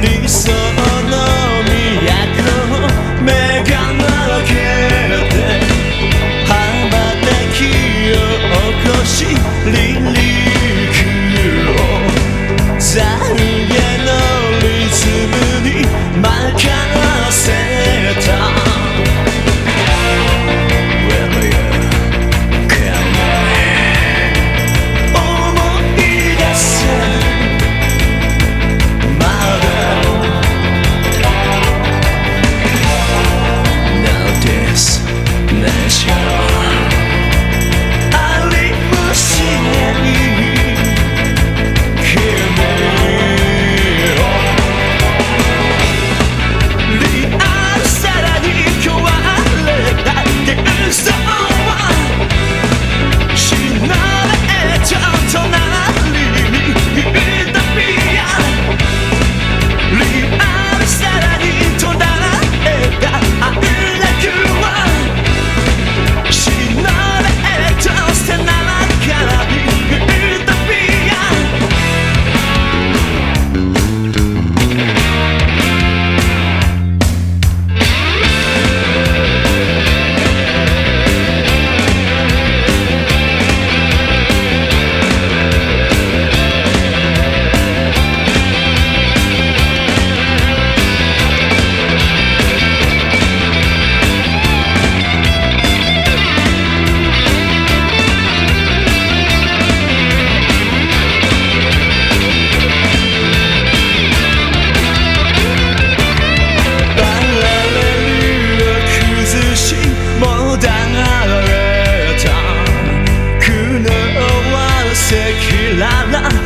绿色 nada